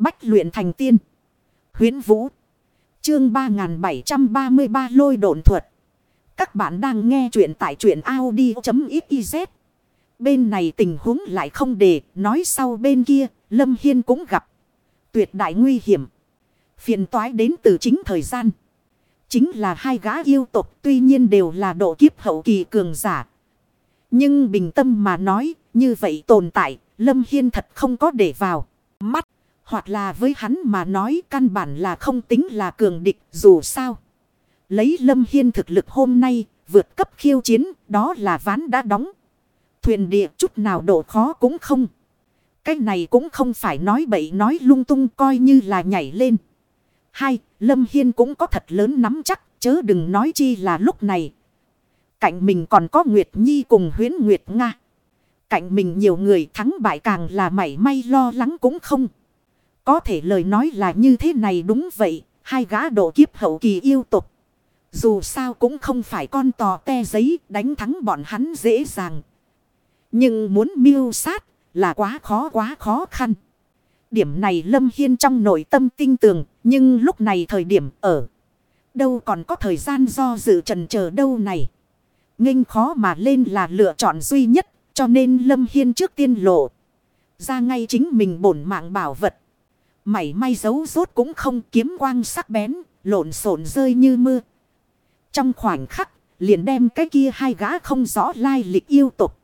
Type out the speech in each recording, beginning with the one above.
Bách luyện thành tiên. Huyến Vũ. Chương 3733 lôi độn thuật. Các bạn đang nghe truyện tại truyện Audi.xyz. Bên này tình huống lại không để, nói sau bên kia, Lâm Hiên cũng gặp. Tuyệt đại nguy hiểm. Phiền toái đến từ chính thời gian. Chính là hai gã yêu tộc tuy nhiên đều là độ kiếp hậu kỳ cường giả. Nhưng bình tâm mà nói, như vậy tồn tại, Lâm Hiên thật không có để vào. Mắt, hoặc là với hắn mà nói căn bản là không tính là cường địch dù sao. Lấy Lâm Hiên thực lực hôm nay, vượt cấp khiêu chiến, đó là ván đã đóng. Thuyền địa chút nào độ khó cũng không. Cái này cũng không phải nói bậy nói lung tung coi như là nhảy lên. Hai, Lâm Hiên cũng có thật lớn nắm chắc, chớ đừng nói chi là lúc này. Cạnh mình còn có Nguyệt Nhi cùng huyến Nguyệt Nga. Cạnh mình nhiều người thắng bại càng là mảy may lo lắng cũng không. Có thể lời nói là như thế này đúng vậy, hai gã độ kiếp hậu kỳ yêu tục. Dù sao cũng không phải con tò te giấy đánh thắng bọn hắn dễ dàng. Nhưng muốn miêu sát là quá khó quá khó khăn. Điểm này Lâm Hiên trong nội tâm tinh tường, nhưng lúc này thời điểm ở. Đâu còn có thời gian do dự trần chờ đâu này. nghênh khó mà lên là lựa chọn duy nhất, cho nên Lâm Hiên trước tiên lộ. Ra ngay chính mình bổn mạng bảo vật. Mảy may giấu rốt cũng không kiếm quang sắc bén, lộn xộn rơi như mưa. Trong khoảnh khắc, liền đem cái kia hai gã không rõ lai lịch yêu tục.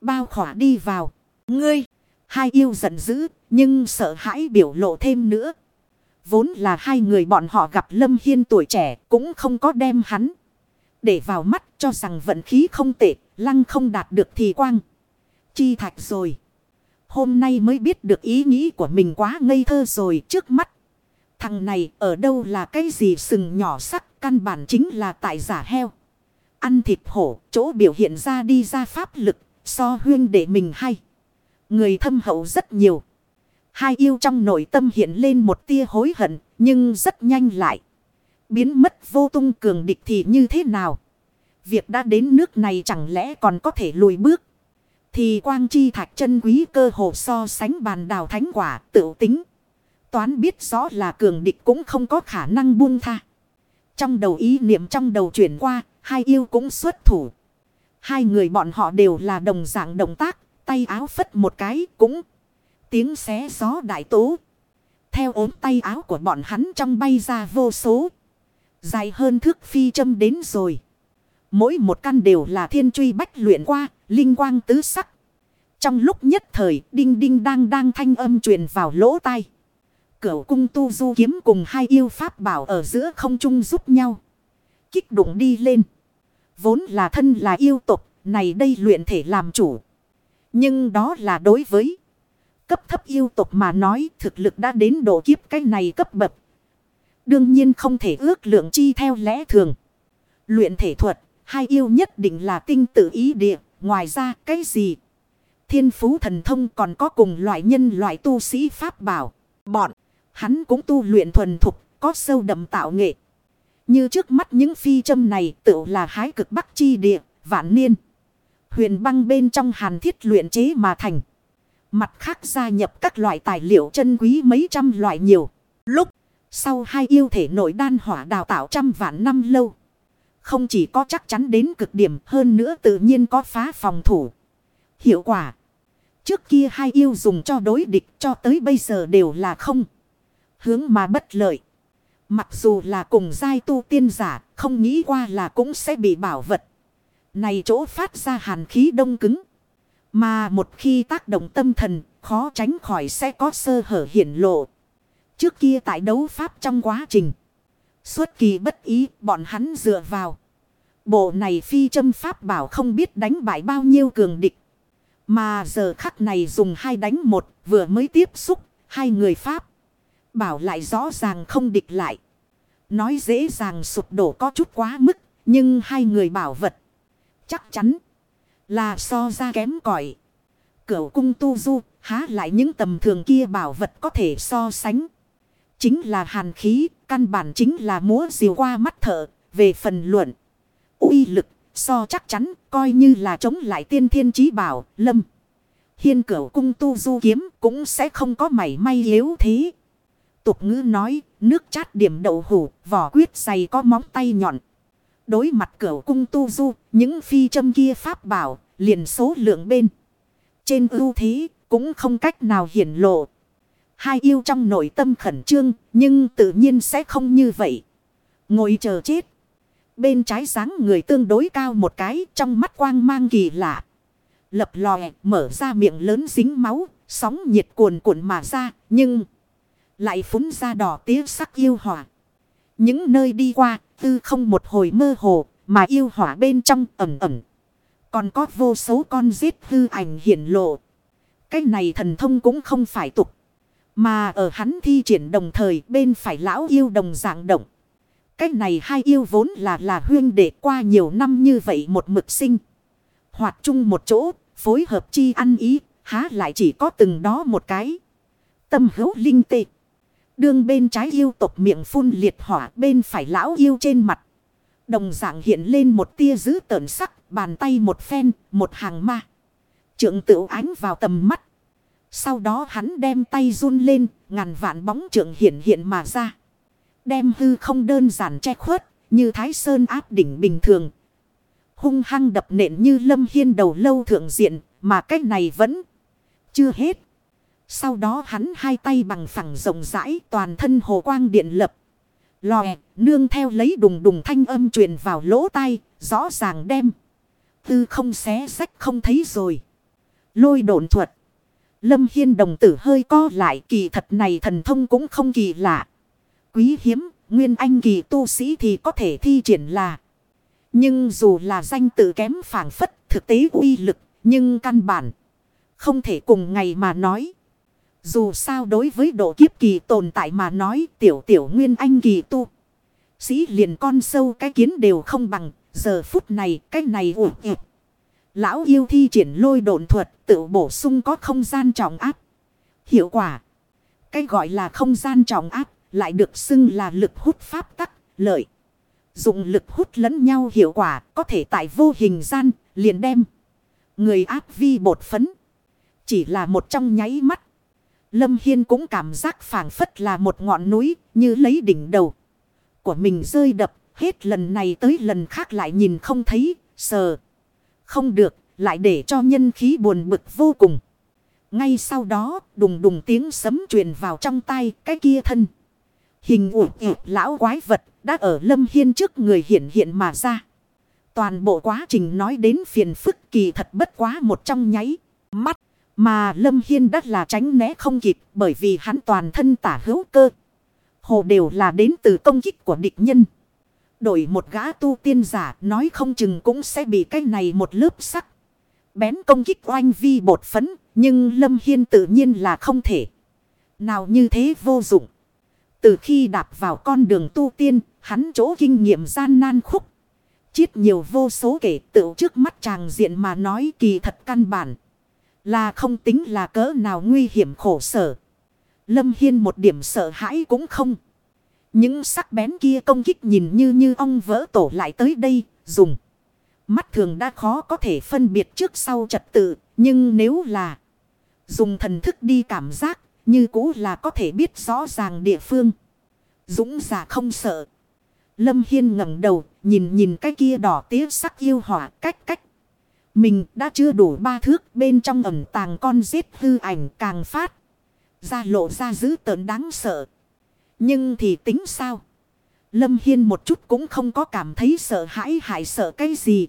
Bao khỏa đi vào. Ngươi, hai yêu giận dữ, nhưng sợ hãi biểu lộ thêm nữa. Vốn là hai người bọn họ gặp Lâm Hiên tuổi trẻ cũng không có đem hắn. Để vào mắt cho rằng vận khí không tệ, lăng không đạt được thì quang. Chi thạch rồi. Hôm nay mới biết được ý nghĩ của mình quá ngây thơ rồi trước mắt. Thằng này ở đâu là cái gì sừng nhỏ sắc, căn bản chính là tại giả heo. Ăn thịt hổ, chỗ biểu hiện ra đi ra pháp lực, so huyên để mình hay. Người thâm hậu rất nhiều. Hai yêu trong nội tâm hiện lên một tia hối hận, nhưng rất nhanh lại. Biến mất vô tung cường địch thì như thế nào? Việc đã đến nước này chẳng lẽ còn có thể lùi bước? Thì quang chi thạch chân quý cơ hồ so sánh bàn đào thánh quả tự tính. Toán biết rõ là cường địch cũng không có khả năng buông tha. Trong đầu ý niệm trong đầu chuyển qua, hai yêu cũng xuất thủ. Hai người bọn họ đều là đồng dạng động tác, tay áo phất một cái cũng tiếng xé gió đại tố. Theo ốm tay áo của bọn hắn trong bay ra vô số. Dài hơn thước phi châm đến rồi. Mỗi một căn đều là thiên truy bách luyện qua, linh quang tứ sắc. Trong lúc nhất thời, đinh đinh đang đang thanh âm truyền vào lỗ tai. Cửu cung tu du kiếm cùng hai yêu pháp bảo ở giữa không trung giúp nhau. Kích đụng đi lên. Vốn là thân là yêu tục, này đây luyện thể làm chủ. Nhưng đó là đối với cấp thấp yêu tục mà nói thực lực đã đến độ kiếp cái này cấp bậc. Đương nhiên không thể ước lượng chi theo lẽ thường. Luyện thể thuật Hai yêu nhất định là tinh tự ý địa. Ngoài ra, cái gì? Thiên phú thần thông còn có cùng loại nhân loại tu sĩ pháp bảo. Bọn. Hắn cũng tu luyện thuần thục. Có sâu đậm tạo nghệ. Như trước mắt những phi châm này tự là hái cực bắc chi địa. Vạn niên. Huyền băng bên trong hàn thiết luyện chế mà thành. Mặt khác gia nhập các loại tài liệu chân quý mấy trăm loại nhiều. Lúc sau hai yêu thể nội đan hỏa đào tạo trăm vạn năm lâu. Không chỉ có chắc chắn đến cực điểm, hơn nữa tự nhiên có phá phòng thủ. Hiệu quả. Trước kia hai yêu dùng cho đối địch, cho tới bây giờ đều là không. Hướng mà bất lợi. Mặc dù là cùng giai tu tiên giả, không nghĩ qua là cũng sẽ bị bảo vật. Này chỗ phát ra hàn khí đông cứng. Mà một khi tác động tâm thần, khó tránh khỏi sẽ có sơ hở hiển lộ. Trước kia tại đấu pháp trong quá trình. Suốt kỳ bất ý, bọn hắn dựa vào. Bộ này phi châm pháp bảo không biết đánh bại bao nhiêu cường địch. Mà giờ khắc này dùng hai đánh một, vừa mới tiếp xúc, hai người pháp. Bảo lại rõ ràng không địch lại. Nói dễ dàng sụp đổ có chút quá mức, nhưng hai người bảo vật. Chắc chắn là so ra kém cỏi Cửu cung tu du, há lại những tầm thường kia bảo vật có thể so sánh. Chính là hàn khí, căn bản chính là múa diều qua mắt thợ, về phần luận. uy lực, so chắc chắn, coi như là chống lại tiên thiên chí bảo, lâm. Hiên cửu cung tu du kiếm cũng sẽ không có mảy may yếu thế. Tục ngữ nói, nước chát điểm đậu hủ, vỏ quyết dày có móng tay nhọn. Đối mặt cửu cung tu du, những phi châm kia pháp bảo, liền số lượng bên. Trên ưu thế, cũng không cách nào hiển lộ. Hai yêu trong nội tâm khẩn trương, nhưng tự nhiên sẽ không như vậy. Ngồi chờ chết. Bên trái dáng người tương đối cao một cái, trong mắt quang mang kỳ lạ. Lập lòe, mở ra miệng lớn dính máu, sóng nhiệt cuồn cuộn mà ra, nhưng lại phúng ra đỏ tía sắc yêu hỏa. Những nơi đi qua, tư không một hồi mơ hồ, mà yêu hỏa bên trong ẩm ẩm. Còn có vô số con giết hư ảnh hiển lộ. Cái này thần thông cũng không phải tục. Mà ở hắn thi triển đồng thời bên phải lão yêu đồng dạng động. cách này hai yêu vốn là là huyên để qua nhiều năm như vậy một mực sinh. Hoạt chung một chỗ, phối hợp chi ăn ý, há lại chỉ có từng đó một cái. Tâm hữu linh tệ. Đương bên trái yêu tộc miệng phun liệt hỏa bên phải lão yêu trên mặt. Đồng dạng hiện lên một tia dữ tợn sắc, bàn tay một phen, một hàng ma. Trượng tự ánh vào tầm mắt. Sau đó hắn đem tay run lên, ngàn vạn bóng trượng hiện hiện mà ra. Đem hư không đơn giản che khuất, như thái sơn áp đỉnh bình thường. Hung hăng đập nện như lâm hiên đầu lâu thượng diện, mà cách này vẫn chưa hết. Sau đó hắn hai tay bằng phẳng rộng rãi toàn thân hồ quang điện lập. Lòe, nương theo lấy đùng đùng thanh âm truyền vào lỗ tai, rõ ràng đem. Tư không xé sách không thấy rồi. Lôi độn thuật. Lâm Hiên đồng tử hơi co lại kỳ thật này thần thông cũng không kỳ lạ. Quý hiếm, nguyên anh kỳ tu sĩ thì có thể thi triển là. Nhưng dù là danh tự kém phản phất thực tế uy lực, nhưng căn bản không thể cùng ngày mà nói. Dù sao đối với độ kiếp kỳ tồn tại mà nói tiểu tiểu nguyên anh kỳ tu. Sĩ liền con sâu cái kiến đều không bằng. Giờ phút này cái này ủi ịp. Lão yêu thi triển lôi độn thuật tự bổ sung có không gian trọng áp. Hiệu quả. Cái gọi là không gian trọng áp lại được xưng là lực hút pháp tắc lợi. Dụng lực hút lẫn nhau hiệu quả có thể tại vô hình gian liền đem. Người áp vi bột phấn. Chỉ là một trong nháy mắt. Lâm Hiên cũng cảm giác phảng phất là một ngọn núi như lấy đỉnh đầu của mình rơi đập. Hết lần này tới lần khác lại nhìn không thấy, sờ. Không được, lại để cho nhân khí buồn bực vô cùng. Ngay sau đó, đùng đùng tiếng sấm truyền vào trong tay cái kia thân. Hình ủ ủ lão quái vật đã ở Lâm Hiên trước người hiện hiện mà ra. Toàn bộ quá trình nói đến phiền phức kỳ thật bất quá một trong nháy mắt. Mà Lâm Hiên đã là tránh né không kịp bởi vì hắn toàn thân tả hữu cơ. Hồ đều là đến từ công kích của địch nhân. Đổi một gã tu tiên giả nói không chừng cũng sẽ bị cái này một lớp sắc. Bén công kích oanh vi bột phấn. Nhưng Lâm Hiên tự nhiên là không thể. Nào như thế vô dụng. Từ khi đạp vào con đường tu tiên, hắn chỗ kinh nghiệm gian nan khúc. Chiết nhiều vô số kể tự trước mắt chàng diện mà nói kỳ thật căn bản. Là không tính là cỡ nào nguy hiểm khổ sở. Lâm Hiên một điểm sợ hãi cũng không. Những sắc bén kia công kích nhìn như như ong vỡ tổ lại tới đây, dùng. Mắt thường đã khó có thể phân biệt trước sau trật tự, nhưng nếu là dùng thần thức đi cảm giác, như cũ là có thể biết rõ ràng địa phương. Dũng giả không sợ. Lâm Hiên ngẩng đầu, nhìn nhìn cái kia đỏ tía sắc yêu hỏa cách cách. Mình đã chưa đủ ba thước bên trong ẩm tàng con giết hư ảnh càng phát. Ra lộ ra dữ tợn đáng sợ. Nhưng thì tính sao? Lâm Hiên một chút cũng không có cảm thấy sợ hãi hại sợ cái gì.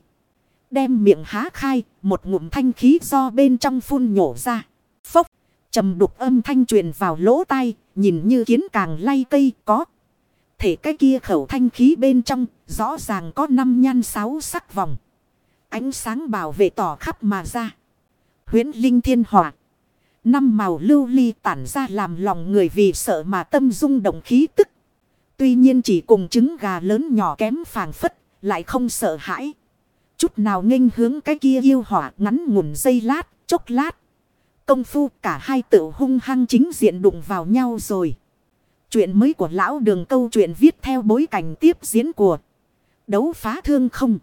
Đem miệng há khai, một ngụm thanh khí do bên trong phun nhổ ra. Phốc, trầm đục âm thanh truyền vào lỗ tai, nhìn như kiến càng lay cây có. Thể cái kia khẩu thanh khí bên trong, rõ ràng có năm nhan sáu sắc vòng. Ánh sáng bảo vệ tỏ khắp mà ra. Huyến linh thiên hỏa. Năm màu lưu ly tản ra làm lòng người vì sợ mà tâm dung động khí tức. Tuy nhiên chỉ cùng trứng gà lớn nhỏ kém phàng phất, lại không sợ hãi. Chút nào nghênh hướng cái kia yêu hỏa ngắn ngủn dây lát, chốc lát. Công phu cả hai tự hung hăng chính diện đụng vào nhau rồi. Chuyện mới của lão đường câu chuyện viết theo bối cảnh tiếp diễn của đấu phá thương không.